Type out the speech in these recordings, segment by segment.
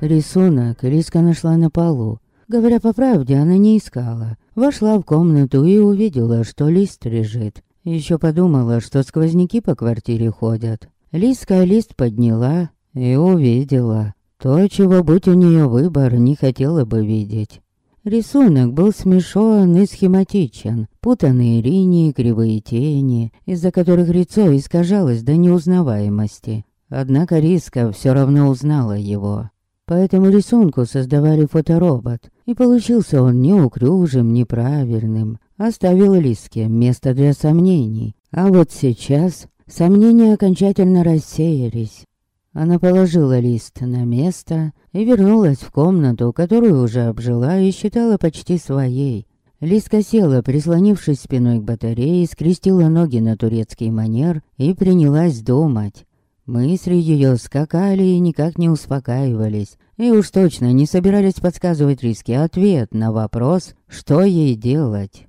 Рисунок Лиска нашла на полу. Говоря по правде, она не искала. Вошла в комнату и увидела, что лист лежит. Еще подумала, что сквозняки по квартире ходят. Лиска лист подняла и увидела. То, чего будь у нее выбор, не хотела бы видеть. Рисунок был смешон и схематичен, путанные линии, кривые тени, из-за которых лицо искажалось до неузнаваемости. Однако Риска все равно узнала его. По этому рисунку создавали фоторобот, и получился он неуклюжим, неправильным. Оставил Лиске место для сомнений. А вот сейчас сомнения окончательно рассеялись. Она положила лист на место и вернулась в комнату, которую уже обжила и считала почти своей. Лиска села, прислонившись спиной к батарее, скрестила ноги на турецкий манер и принялась думать. Мысли ее скакали и никак не успокаивались, и уж точно не собирались подсказывать Риске ответ на вопрос, что ей делать.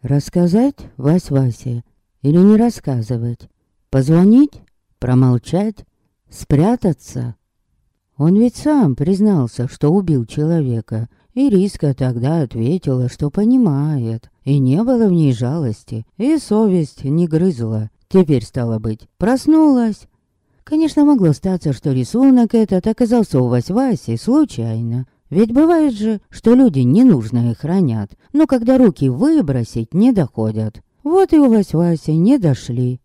Рассказать Вась-Васе или не рассказывать? Позвонить? Промолчать? Спрятаться? Он ведь сам признался, что убил человека, и Риска тогда ответила, что понимает, и не было в ней жалости, и совесть не грызла. Теперь, стало быть, проснулась. Конечно, могло статься, что рисунок этот оказался у Вась-Васи случайно. Ведь бывает же, что люди ненужное хранят, но когда руки выбросить не доходят. Вот и у Вась-Васи не дошли.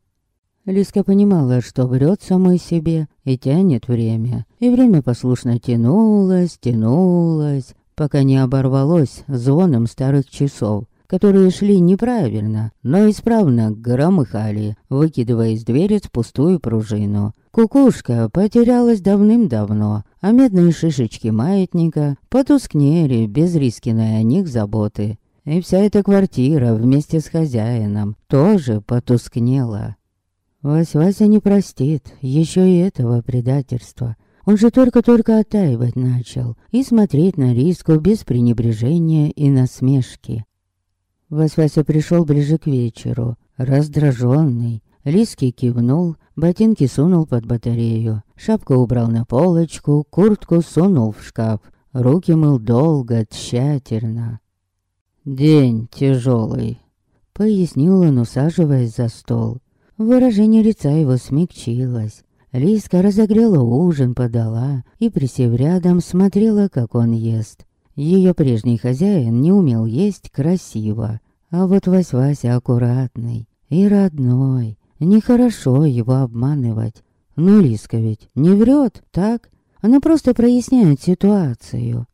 Лиска понимала, что врет самой себе и тянет время. И время послушно тянулось, тянулось, пока не оборвалось звоном старых часов, которые шли неправильно, но исправно громыхали, выкидывая из двери пустую пружину. Кукушка потерялась давным-давно, а медные шишечки маятника потускнели без рискиной о них заботы. И вся эта квартира вместе с хозяином тоже потускнела. Вась-Вася не простит еще и этого предательства. Он же только-только оттаивать начал и смотреть на риску без пренебрежения и насмешки. Вась-Вася пришел ближе к вечеру, раздраженный. Лиски кивнул, ботинки сунул под батарею, шапку убрал на полочку, куртку сунул в шкаф. Руки мыл долго, тщательно. «День тяжелый», — пояснил он, усаживаясь за стол. Выражение лица его смягчилось. Лиска разогрела ужин, подала и, присев рядом, смотрела, как он ест. Ее прежний хозяин не умел есть красиво, а вот Вась-Вася аккуратный и родной. Нехорошо его обманывать. Но Лиска ведь не врет, так? Она просто проясняет ситуацию.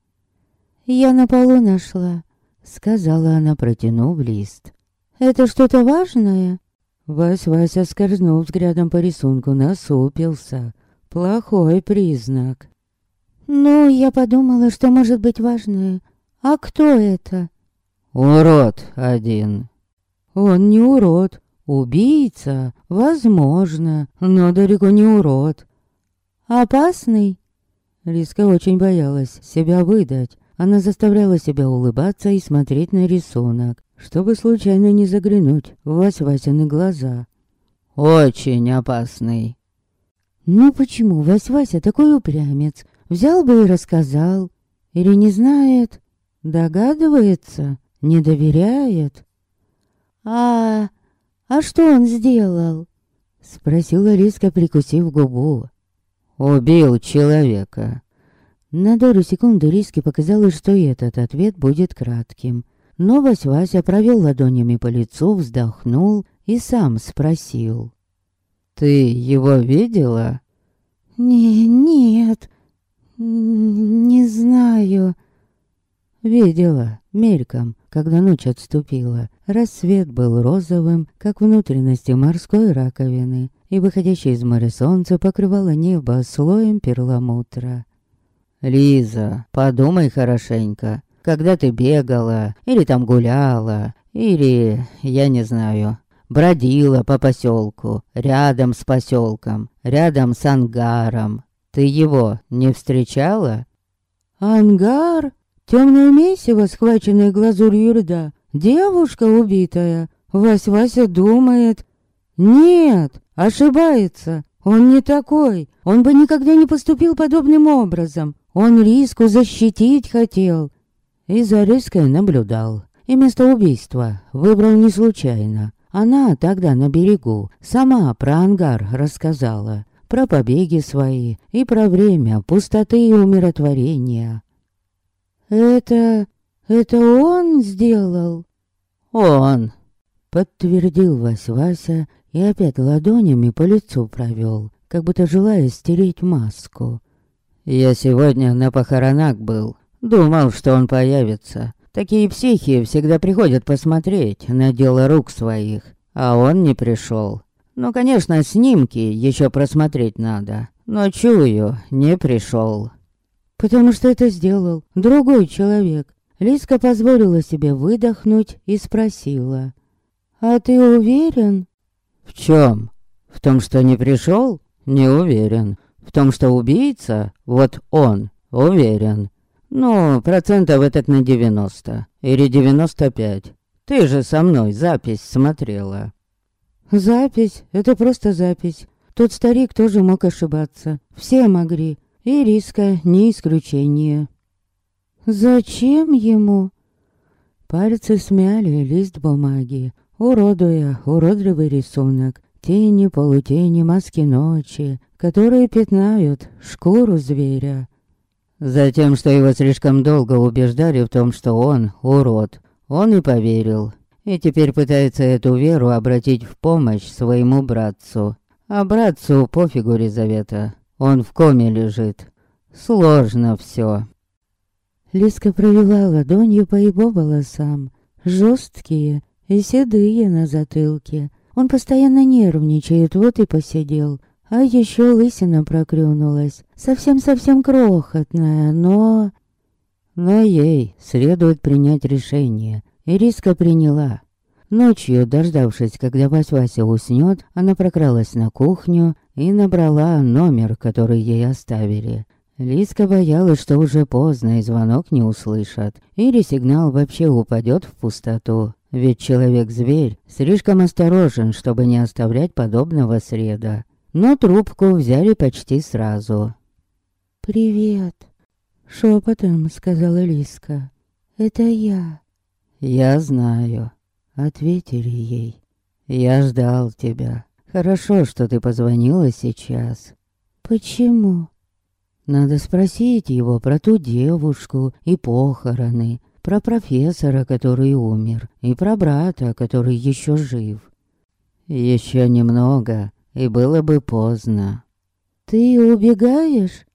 «Я на полу нашла», — сказала она, протянув лист. «Это что-то важное?» Вась-Вася скользнул взглядом по рисунку, насупился. Плохой признак. «Ну, я подумала, что может быть важное. А кто это?» «Урод один». «Он не урод. Убийца, возможно, но далеко не урод». «Опасный?» Риска очень боялась себя выдать. Она заставляла себя улыбаться и смотреть на рисунок чтобы случайно не заглянуть в Вась-Васины глаза. «Очень опасный». «Ну почему Вась-Вася такой упрямец? Взял бы и рассказал. Или не знает, догадывается, не доверяет?» «А... а что он сделал?» Спросила Риска, прикусив губу. «Убил человека». На долю секунды Риске показалось, что и этот ответ будет кратким. Но Вась-Вася провел ладонями по лицу, вздохнул и сам спросил. «Ты его видела?» «Не, нет, не знаю». Видела, мельком, когда ночь отступила. Рассвет был розовым, как внутренности морской раковины, и выходящее из моря солнце покрывало небо слоем перламутра. «Лиза, подумай хорошенько когда ты бегала, или там гуляла, или, я не знаю, бродила по поселку, рядом с поселком, рядом с ангаром. Ты его не встречала? Ангар? Темное месиво, схваченное глазурью льда. Девушка убитая. Вась-Вася думает. Нет, ошибается. Он не такой. Он бы никогда не поступил подобным образом. Он риску защитить хотел. И за риской наблюдал. И место убийства выбрал не случайно. Она тогда на берегу сама про ангар рассказала. Про побеги свои и про время пустоты и умиротворения. «Это... это он сделал?» «Он!» Подтвердил Вась-Вася и опять ладонями по лицу провел, как будто желая стереть маску. «Я сегодня на похоронах был. Думал, что он появится. Такие психи всегда приходят посмотреть на дело рук своих, а он не пришел. Ну, конечно, снимки еще просмотреть надо, но чую, не пришел. Потому что это сделал другой человек. Лиска позволила себе выдохнуть и спросила. «А ты уверен?» «В чем? В том, что не пришел? Не уверен. В том, что убийца? Вот он, уверен. Ну, процентов этот на 90. Или 95. Ты же со мной запись смотрела. Запись — это просто запись. Тот старик тоже мог ошибаться. Все могли. И риска не исключение. Зачем ему? Пальцы смяли лист бумаги, уродуя уродливый рисунок. Тени, полутени, маски ночи, которые пятнают шкуру зверя. Затем, что его слишком долго убеждали в том, что он урод. Он и поверил. И теперь пытается эту веру обратить в помощь своему братцу. А братцу пофигу, Лизавета. Он в коме лежит. Сложно все. Лиска провела ладонью по его волосам. Жесткие и седые на затылке. Он постоянно нервничает, вот и посидел. А еще лысина проклюнулась. Совсем-совсем крохотная, но... Но ей следует принять решение. И риска приняла. Ночью, дождавшись, когда Вась-Вася уснет, она прокралась на кухню и набрала номер, который ей оставили. Лиска боялась, что уже поздно и звонок не услышат, или сигнал вообще упадет в пустоту. Ведь человек-зверь слишком осторожен, чтобы не оставлять подобного среда но трубку взяли почти сразу. «Привет», — шепотом сказала Лиска. «Это я». «Я знаю», — ответили ей. «Я ждал тебя. Хорошо, что ты позвонила сейчас». «Почему?» Надо спросить его про ту девушку и похороны, про профессора, который умер, и про брата, который еще жив. Еще немного, и было бы поздно. «Ты убегаешь?»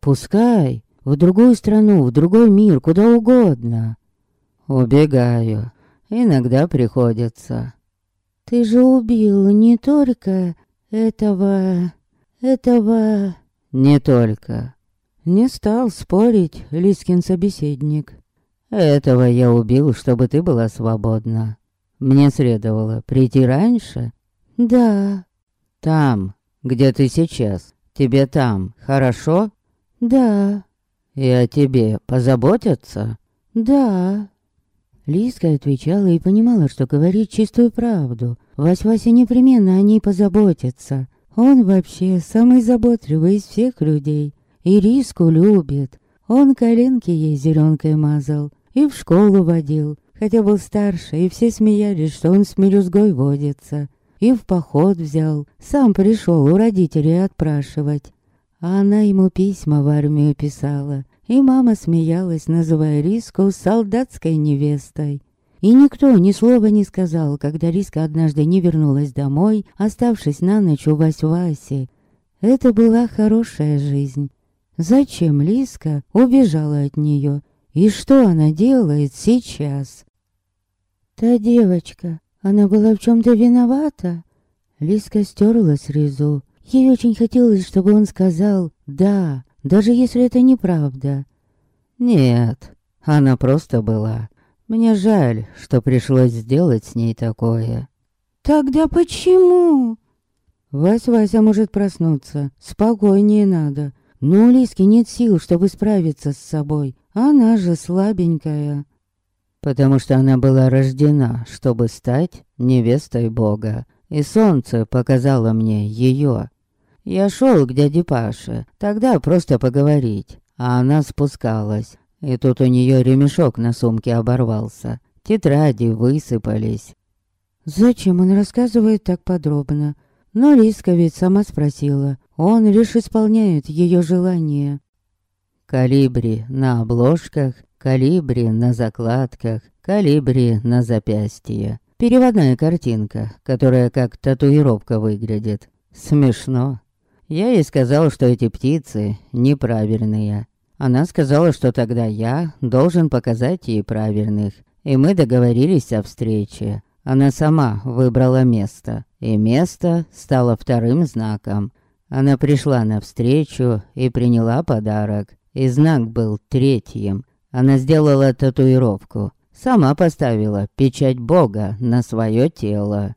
«Пускай, в другую страну, в другой мир, куда угодно». «Убегаю. Иногда приходится». «Ты же убил не только этого... этого...» «Не только». Не стал спорить Лискин собеседник. «Этого я убил, чтобы ты была свободна. Мне следовало прийти раньше?» «Да, там, где ты сейчас. Тебе там хорошо? Да. И о тебе позаботятся? Да. Лиска отвечала и понимала, что говорит чистую правду. Вась-Вася непременно о ней позаботится. Он вообще самый заботливый из всех людей. И Риску любит. Он коленки ей зеленкой мазал и в школу водил, хотя был старше, и все смеялись, что он с мелюзгой водится и в поход взял. Сам пришел у родителей отпрашивать. А она ему письма в армию писала. И мама смеялась, называя Риску солдатской невестой. И никто ни слова не сказал, когда Риска однажды не вернулась домой, оставшись на ночь у Вась-Васи. Это была хорошая жизнь. Зачем Лиска убежала от нее? И что она делает сейчас? Та девочка, она была в чем-то виновата. Лиска стерла срезу. Ей очень хотелось, чтобы он сказал «да», даже если это неправда. Нет, она просто была. Мне жаль, что пришлось сделать с ней такое. Тогда почему? Вась-Вася может проснуться. Спокойнее надо. Но у Лиски нет сил, чтобы справиться с собой. Она же слабенькая потому что она была рождена, чтобы стать невестой Бога, и солнце показало мне ее. Я шел к дяде Паше, тогда просто поговорить, а она спускалась. И тут у нее ремешок на сумке оборвался. Тетради высыпались. Зачем он рассказывает так подробно? Но Лиска ведь сама спросила. Он лишь исполняет ее желание. Калибри на обложках, калибри на закладках, калибри на запястье. Переводная картинка, которая как татуировка выглядит. Смешно. Я ей сказал, что эти птицы неправильные. Она сказала, что тогда я должен показать ей правильных. И мы договорились о встрече. Она сама выбрала место. И место стало вторым знаком. Она пришла навстречу и приняла подарок. И знак был третьим. Она сделала татуировку. Сама поставила печать Бога на свое тело.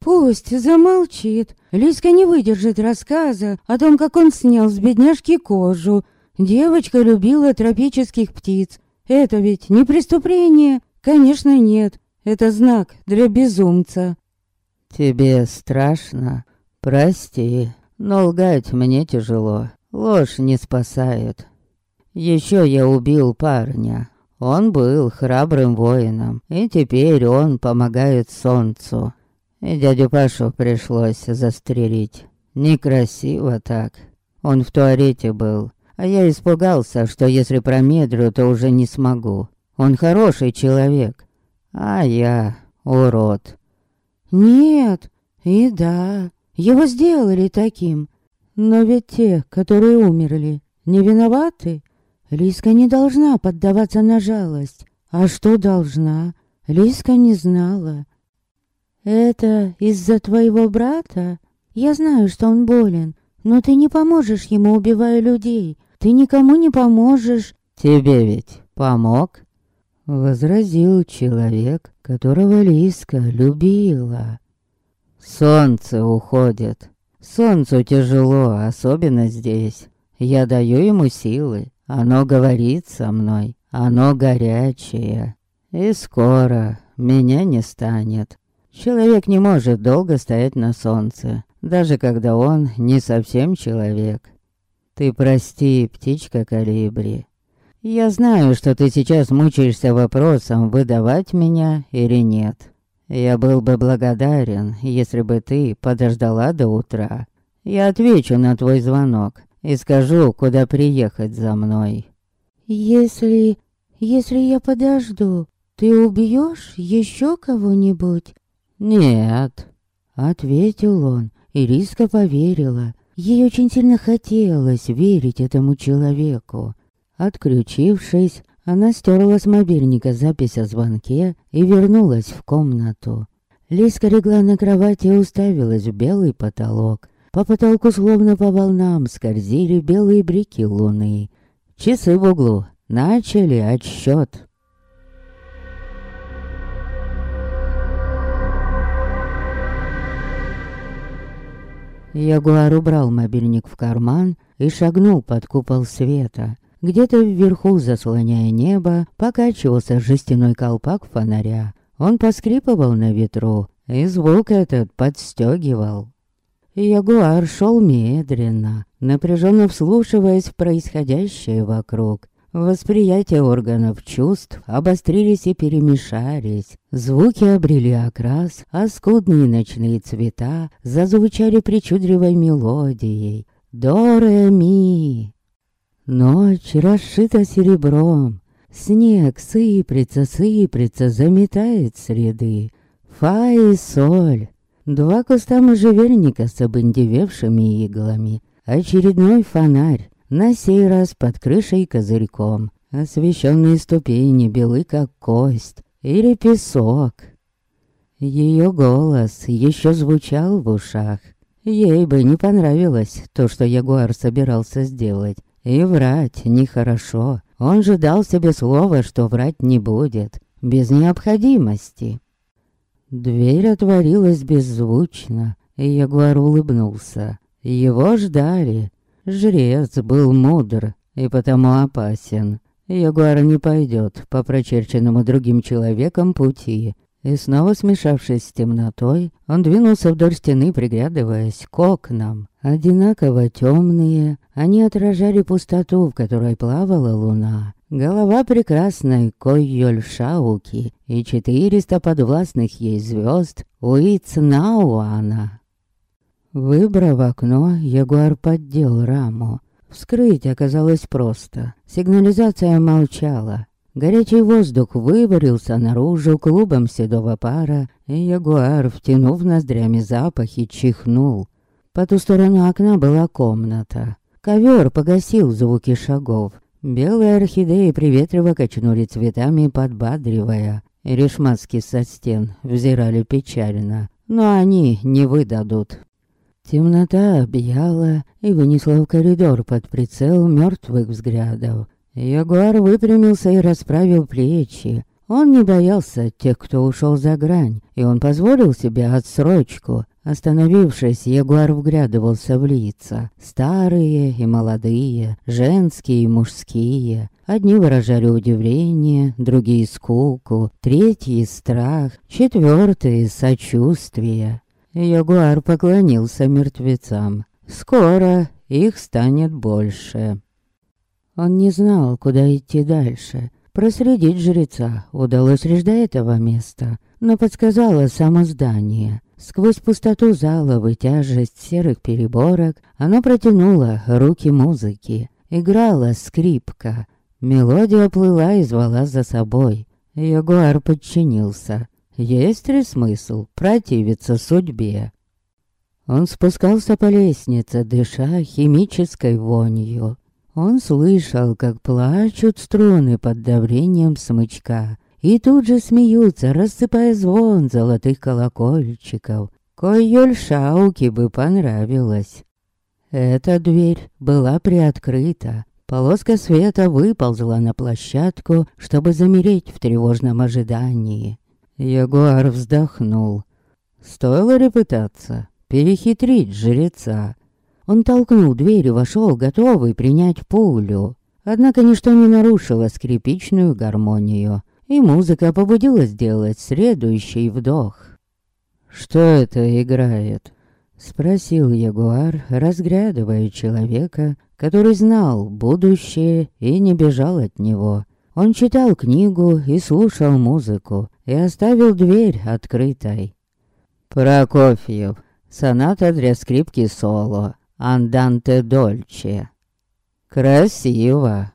Пусть замолчит. Лиска не выдержит рассказа о том, как он снял с бедняжки кожу. Девочка любила тропических птиц. Это ведь не преступление? Конечно, нет. Это знак для безумца. Тебе страшно? Прости, но лгать мне тяжело. Ложь не спасает. Еще я убил парня. Он был храбрым воином, и теперь он помогает солнцу. И дядю Пашу пришлось застрелить. Некрасиво так. Он в туалете был, а я испугался, что если промедлю, то уже не смогу. Он хороший человек, а я урод. Нет, и да, его сделали таким. Но ведь те, которые умерли, не виноваты. Лиска не должна поддаваться на жалость. А что должна? Лиска не знала. Это из-за твоего брата? Я знаю, что он болен, но ты не поможешь ему, убивая людей. Ты никому не поможешь. Тебе ведь помог? Возразил человек, которого Лиска любила. Солнце уходит. Солнцу тяжело, особенно здесь. Я даю ему силы, оно говорит со мной, оно горячее. И скоро меня не станет. Человек не может долго стоять на солнце, даже когда он не совсем человек. Ты прости, птичка калибри. Я знаю, что ты сейчас мучаешься вопросом, выдавать меня или нет. Я был бы благодарен, если бы ты подождала до утра. Я отвечу на твой звонок и скажу, куда приехать за мной. Если... если я подожду, ты убьешь еще кого-нибудь? Нет, ответил он, и Риска поверила. Ей очень сильно хотелось верить этому человеку. Отключившись, она стерла с мобильника запись о звонке и вернулась в комнату. Лиска легла на кровати и уставилась в белый потолок. По потолку словно по волнам скользили белые брики луны. Часы в углу начали отсчет. Ягуар убрал мобильник в карман и шагнул под купол света. Где-то вверху, заслоняя небо, покачивался жестяной колпак фонаря. Он поскрипывал на ветру, и звук этот подстегивал. Ягуар шел медленно, напряженно вслушиваясь в происходящее вокруг. Восприятие органов чувств обострились и перемешались. Звуки обрели окрас, а скудные ночные цвета зазвучали причудливой мелодией. До-ре-ми. Ночь расшита серебром. Снег сыплется, сыплется, заметает среды. Фа и соль. Два куста можжевельника с обындевевшими иглами. Очередной фонарь, на сей раз под крышей козырьком. Освещенные ступени белы, как кость. Или песок. Ее голос еще звучал в ушах. Ей бы не понравилось то, что Ягуар собирался сделать. И врать нехорошо. Он же дал себе слово, что врать не будет. Без необходимости. Дверь отворилась беззвучно, и Ягуар улыбнулся. Его ждали. Жрец был мудр и потому опасен. Ягуар не пойдет по прочерченному другим человеком пути. И снова смешавшись с темнотой, он двинулся вдоль стены, приглядываясь к окнам. Одинаково темные, они отражали пустоту, в которой плавала луна. Голова прекрасной Койоль Шауки и четыреста подвластных ей звезд Уицнауана. Выбрав окно, Ягуар поддел раму. Вскрыть оказалось просто. Сигнализация молчала. Горячий воздух выварился наружу клубом седого пара, и ягуар, втянув ноздрями запахи, чихнул. По ту сторону окна была комната. Ковер погасил звуки шагов. Белые орхидеи приветливо качнули цветами, подбадривая. Решматски со стен взирали печально, но они не выдадут. Темнота объяла и вынесла в коридор под прицел мертвых взглядов. Ягуар выпрямился и расправил плечи. Он не боялся тех, кто ушел за грань, и он позволил себе отсрочку. Остановившись, Ягуар вглядывался в лица. Старые и молодые, женские и мужские. Одни выражали удивление, другие скуку, третьи страх, четвертые сочувствие. Ягуар поклонился мертвецам. Скоро их станет больше. Он не знал, куда идти дальше. Проследить жреца удалось лишь до этого места, но подсказало само здание. Сквозь пустоту зала и тяжесть серых переборок оно протянуло руки музыки. Играла скрипка. Мелодия плыла и звала за собой. Ягуар подчинился. Есть ли смысл противиться судьбе? Он спускался по лестнице, дыша химической вонью. Он слышал, как плачут струны под давлением смычка, и тут же смеются, рассыпая звон золотых колокольчиков. Койоль Шауки бы понравилось. Эта дверь была приоткрыта. Полоска света выползла на площадку, чтобы замереть в тревожном ожидании. Ягуар вздохнул. Стоило ли пытаться перехитрить жреца? Он толкнул дверь и вошел, готовый принять пулю. Однако ничто не нарушило скрипичную гармонию, и музыка побудила сделать следующий вдох. «Что это играет?» — спросил Ягуар, разглядывая человека, который знал будущее и не бежал от него. Он читал книгу и слушал музыку, и оставил дверь открытой. «Прокофьев, соната для скрипки соло», Анданте Дольче. Красиво.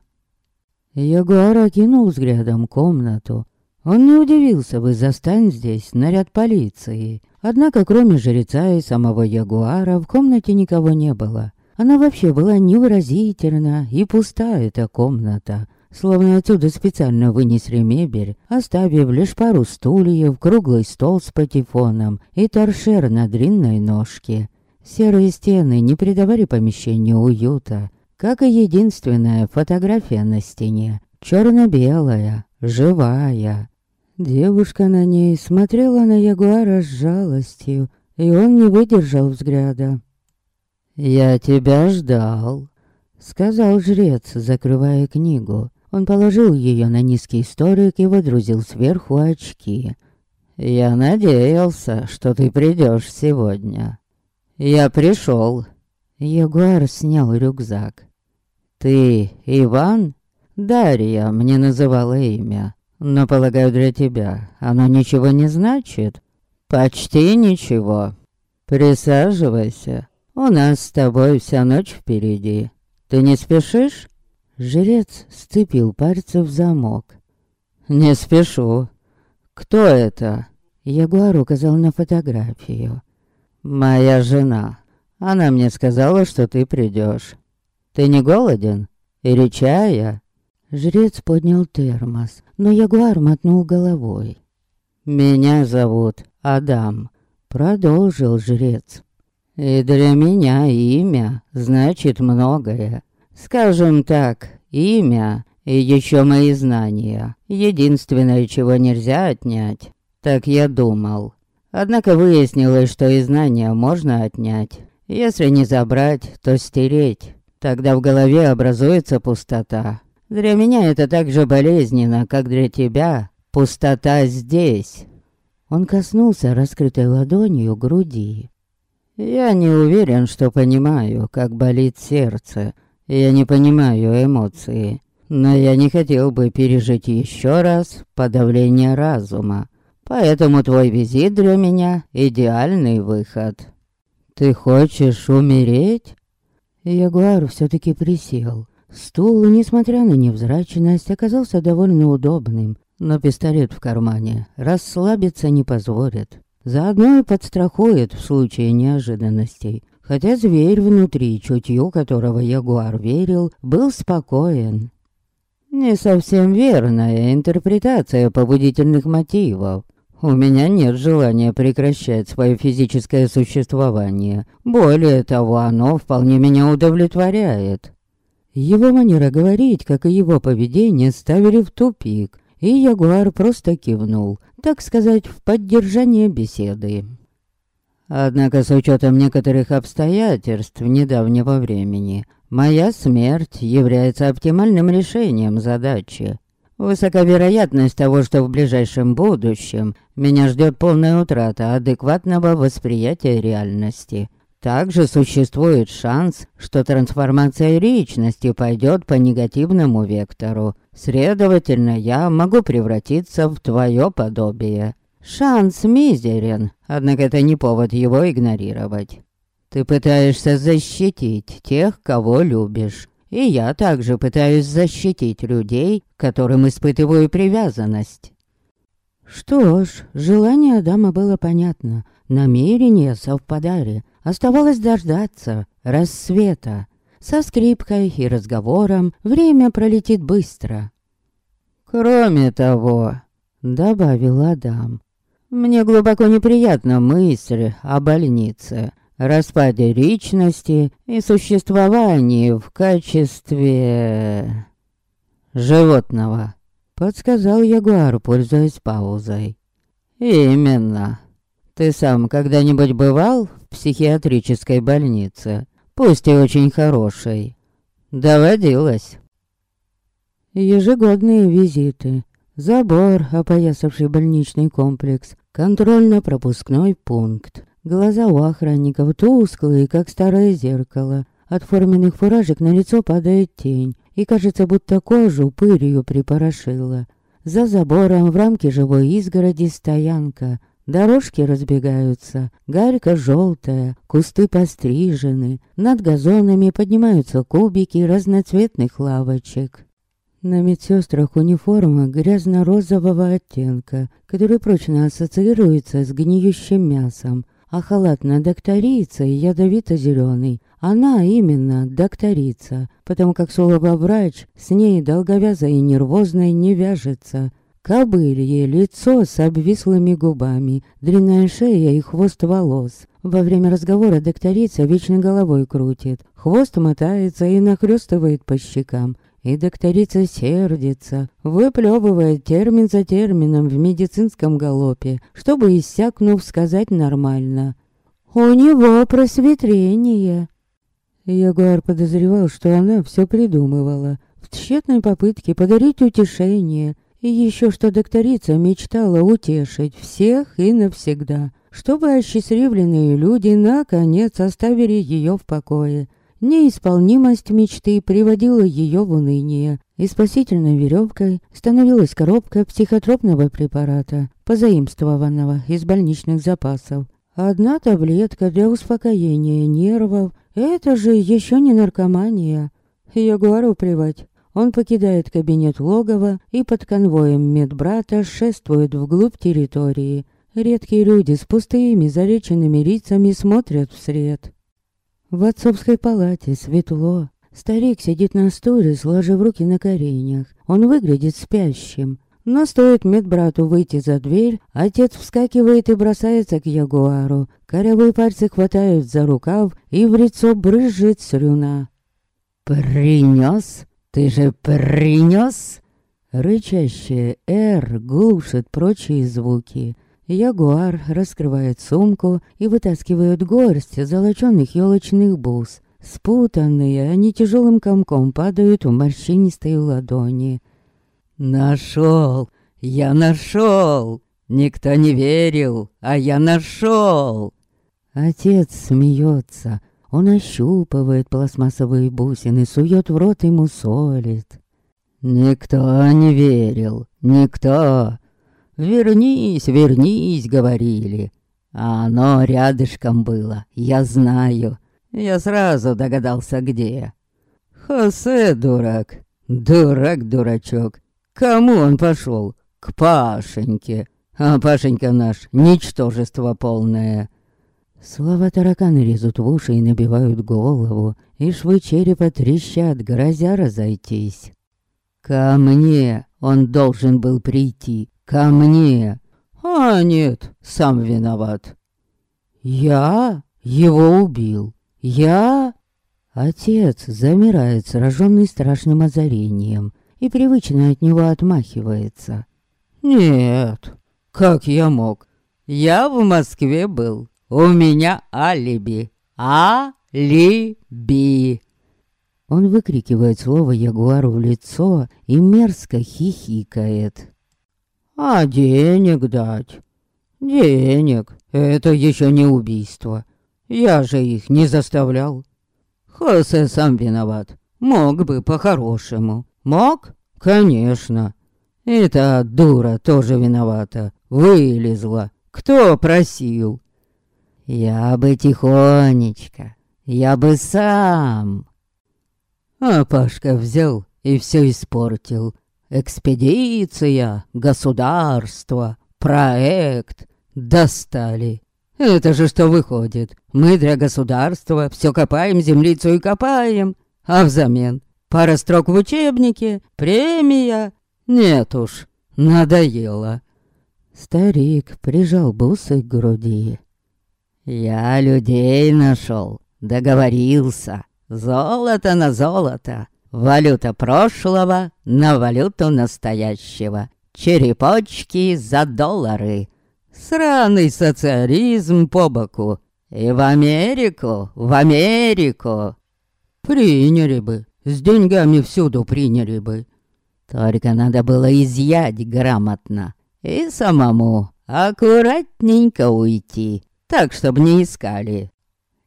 Ягуар окинул взглядом комнату. Он не удивился бы, застань здесь наряд полиции. Однако, кроме жреца и самого Ягуара, в комнате никого не было. Она вообще была невыразительна и пуста, эта комната. Словно отсюда специально вынесли мебель, оставив лишь пару стульев, круглый стол с патефоном и торшер на длинной ножке. Серые стены не придавали помещению уюта, как и единственная фотография на стене, черно-белая, живая. Девушка на ней смотрела на Ягуара с жалостью, и он не выдержал взгляда. «Я тебя ждал», — сказал жрец, закрывая книгу. Он положил ее на низкий столик и водрузил сверху очки. «Я надеялся, что ты придешь сегодня». «Я пришел». Ягуар снял рюкзак. «Ты Иван?» «Дарья мне называла имя. Но, полагаю, для тебя оно ничего не значит?» «Почти ничего. Присаживайся. У нас с тобой вся ночь впереди. Ты не спешишь?» Жрец сцепил пальцы в замок. «Не спешу. Кто это?» Ягуар указал на фотографию. «Моя жена. Она мне сказала, что ты придешь. Ты не голоден? Или чая?» Жрец поднял термос, но ягуар мотнул головой. «Меня зовут Адам», — продолжил жрец. «И для меня имя значит многое. Скажем так, имя и еще мои знания. Единственное, чего нельзя отнять. Так я думал. Однако выяснилось, что и знания можно отнять. Если не забрать, то стереть. Тогда в голове образуется пустота. Для меня это так же болезненно, как для тебя пустота здесь. Он коснулся раскрытой ладонью груди. «Я не уверен, что понимаю, как болит сердце. Я не понимаю эмоции. Но я не хотел бы пережить еще раз подавление разума. Поэтому твой визит для меня — идеальный выход. Ты хочешь умереть? Ягуар все-таки присел. Стул, несмотря на невзрачность, оказался довольно удобным, но пистолет в кармане расслабиться не позволит. Заодно и подстрахует в случае неожиданностей. Хотя зверь внутри, чутью которого Ягуар верил, был спокоен. Не совсем верная интерпретация побудительных мотивов. У меня нет желания прекращать свое физическое существование. Более того, оно вполне меня удовлетворяет. Его манера говорить, как и его поведение, ставили в тупик, и Ягуар просто кивнул, так сказать, в поддержание беседы. Однако с учетом некоторых обстоятельств недавнего времени, моя смерть является оптимальным решением задачи. Высока вероятность того, что в ближайшем будущем меня ждет полная утрата адекватного восприятия реальности. Также существует шанс, что трансформация личности пойдет по негативному вектору. Следовательно, я могу превратиться в твое подобие. Шанс мизерен, однако это не повод его игнорировать. Ты пытаешься защитить тех, кого любишь. И я также пытаюсь защитить людей, которым испытываю привязанность. Что ж, желание Адама было понятно. Намерения совпадали. Оставалось дождаться рассвета. Со скрипкой и разговором время пролетит быстро. «Кроме того», — добавил Адам, — «мне глубоко неприятна мысль о больнице распаде личности и существовании в качестве... животного», — подсказал Ягуар, пользуясь паузой. «Именно. Ты сам когда-нибудь бывал в психиатрической больнице, пусть и очень хорошей?» «Доводилось». Ежегодные визиты, забор, опоясавший больничный комплекс, контрольно-пропускной пункт, Глаза у охранников тусклые, как старое зеркало. От форменных фуражек на лицо падает тень, и кажется, будто кожу пылью припорошила. За забором в рамке живой изгороди стоянка. Дорожки разбегаются, галька желтая, кусты пострижены. Над газонами поднимаются кубики разноцветных лавочек. На медсестрах униформа грязно-розового оттенка, который прочно ассоциируется с гниющим мясом а халат на докторица ядовито-зеленый. Она именно докторица, потому как слово-врач с ней долговязой и нервозной не вяжется. Кобылье лицо с обвислыми губами, длинная шея и хвост волос. Во время разговора докторица вечно головой крутит, хвост мотается и нахлёстывает по щекам. И докторица сердится, выплёвывает термин за термином в медицинском галопе, чтобы, иссякнув, сказать нормально. «У него просветление!» Ягуар подозревал, что она все придумывала, в тщетной попытке подарить утешение, и еще что докторица мечтала утешить всех и навсегда, чтобы осчастливленные люди наконец оставили ее в покое. Неисполнимость мечты приводила ее в уныние, и спасительной веревкой становилась коробка психотропного препарата, позаимствованного из больничных запасов. Одна таблетка для успокоения нервов – это же еще не наркомания. Ягуару плевать. Он покидает кабинет логова и под конвоем медбрата шествует вглубь территории. Редкие люди с пустыми залеченными лицами смотрят вслед. В отцовской палате светло. Старик сидит на стуле, сложив руки на коленях. Он выглядит спящим. Но стоит медбрату выйти за дверь, отец вскакивает и бросается к ягуару. Корявые пальцы хватают за рукав, и в лицо брызжет слюна. «Принес? Ты же принес?» Рычащее «Р» глушит прочие звуки. Ягуар раскрывает сумку и вытаскивает горсть золоченных елочных бус. Спутанные, они тяжелым комком падают в морщинистые ладони. «Нашел! Я нашел!» Никто не верил, а я нашел. Отец смеется. Он ощупывает пластмассовые бусины, сует в рот и мусолит. Никто не верил, никто. Вернись, вернись, говорили. А оно рядышком было, я знаю. Я сразу догадался, где. Хосе дурак, дурак-дурачок. Кому он пошел? К Пашеньке. А Пашенька наш ничтожество полное. Слова тараканы резут в уши и набивают голову, и швы черепа трещат, грозя разойтись. Ко мне он должен был прийти, ко мне. А нет, сам виноват. Я его убил. Я... Отец замирает, сраженный страшным озарением, и привычно от него отмахивается. Нет, как я мог? Я в Москве был. У меня алиби. А-ли-би. Он выкрикивает слово Ягуару в лицо и мерзко хихикает. А денег дать? Денег. Это еще не убийство. Я же их не заставлял. Хосе сам виноват. Мог бы по-хорошему. Мог? Конечно. И та дура тоже виновата. Вылезла. Кто просил? Я бы тихонечко. Я бы сам. А Пашка взял и все испортил. Экспедиция, государство, проект. Достали. Это же что выходит? Мы для государства все копаем землицу и копаем. А взамен пара строк в учебнике, премия. Нет уж, надоело. Старик прижал бусы к груди. Я людей нашел, договорился. Золото на золото. Валюта прошлого на валюту настоящего. Черепочки за доллары. Сраный социализм по боку. И в Америку, в Америку. Приняли бы, с деньгами всюду приняли бы. Только надо было изъять грамотно. И самому аккуратненько уйти, так, чтобы не искали.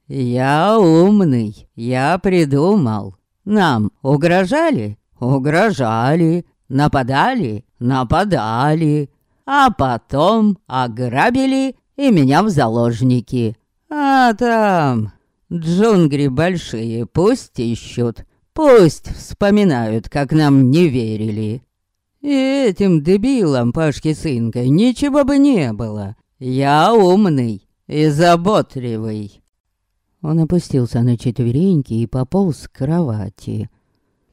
Я умный, я придумал. Нам угрожали? Угрожали. Нападали? Нападали. А потом ограбили и меня в заложники. А там джунгли большие пусть ищут. Пусть вспоминают, как нам не верили. И этим дебилам Пашки сынкой ничего бы не было. Я умный и заботливый. Он опустился на четвереньки и пополз к кровати.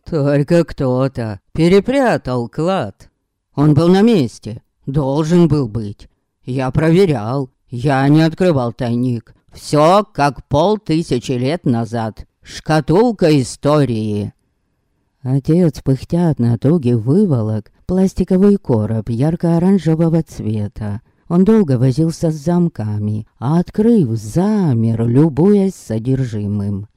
Только кто-то перепрятал клад. Он был на месте, должен был быть. Я проверял, я не открывал тайник. Все как полтысячи лет назад. Шкатулка истории. Отец, пыхтя от натуги, выволок пластиковый короб ярко-оранжевого цвета. Он долго возился с замками, а открыв, замер, любуясь содержимым.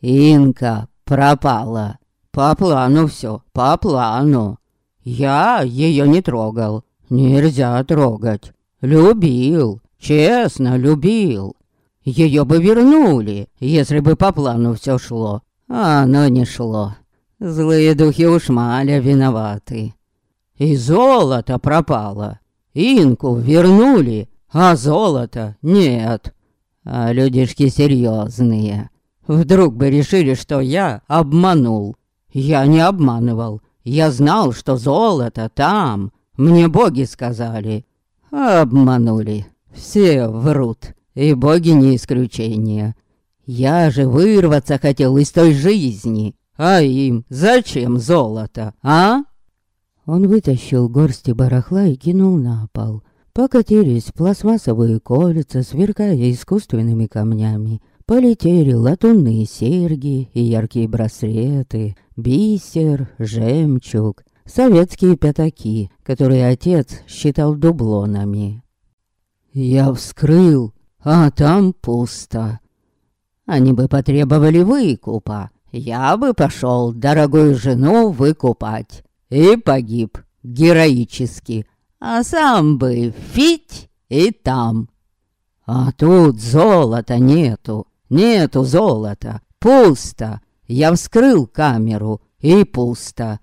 «Инка пропала. По плану все, по плану. Я ее не трогал. Нельзя трогать. Любил, честно любил. Ее бы вернули, если бы по плану все шло. А оно не шло. Злые духи Ушмаля виноваты. И золото пропало. Инку вернули, а золото нет. А людишки серьезные. Вдруг бы решили, что я обманул. Я не обманывал. Я знал, что золото там. Мне боги сказали. Обманули. Все врут. И боги не исключение. Я же вырваться хотел из той жизни. А им зачем золото, а? Он вытащил горсти барахла и кинул на пол. Покатились пластмассовые кольца, сверкая искусственными камнями. Полетели латунные серьги и яркие браслеты, бисер, жемчуг, советские пятаки, которые отец считал дублонами. Я вскрыл, а там пусто. Они бы потребовали выкупа. Я бы пошел дорогую жену выкупать. И погиб героически. а сам бы фить и там. А тут золота нету, нету золота, пусто. Я вскрыл камеру, и пусто.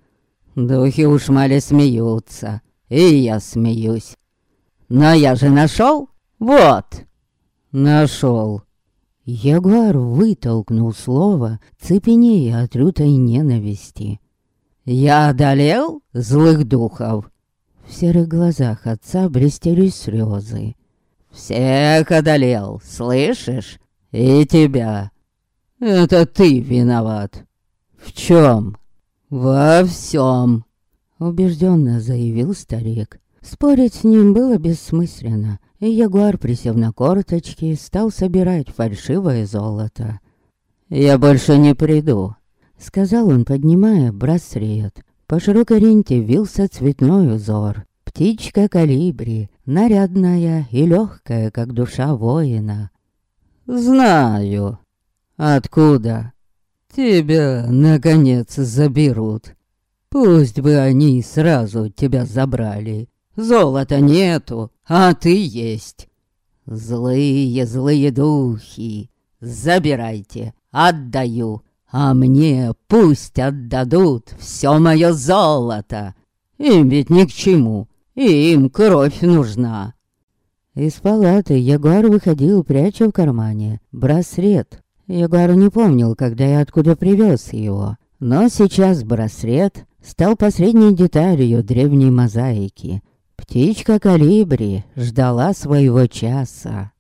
Духи уж мали смеются, и я смеюсь. Но я же нашел, вот, нашел. Ягуар вытолкнул слово, цепенея от лютой ненависти. «Я одолел злых духов!» В серых глазах отца блестели слезы. «Всех одолел, слышишь? И тебя. Это ты виноват. В чем? Во всем!» Убежденно заявил старик. Спорить с ним было бессмысленно и Ягуар, присев на корточки, стал собирать фальшивое золото. «Я больше не приду», — сказал он, поднимая браслет. По широкой ренте вился цветной узор. Птичка калибри, нарядная и легкая, как душа воина. «Знаю. Откуда?» «Тебя, наконец, заберут. Пусть бы они сразу тебя забрали. Золота нету, а ты есть. Злые, злые духи, забирайте, отдаю, а мне пусть отдадут все мое золото. Им ведь ни к чему, им кровь нужна. Из палаты Ягуар выходил, пряча в кармане браслет. Ягуар не помнил, когда и откуда привез его. Но сейчас браслет стал последней деталью древней мозаики — Птичка Калибри ждала своего часа.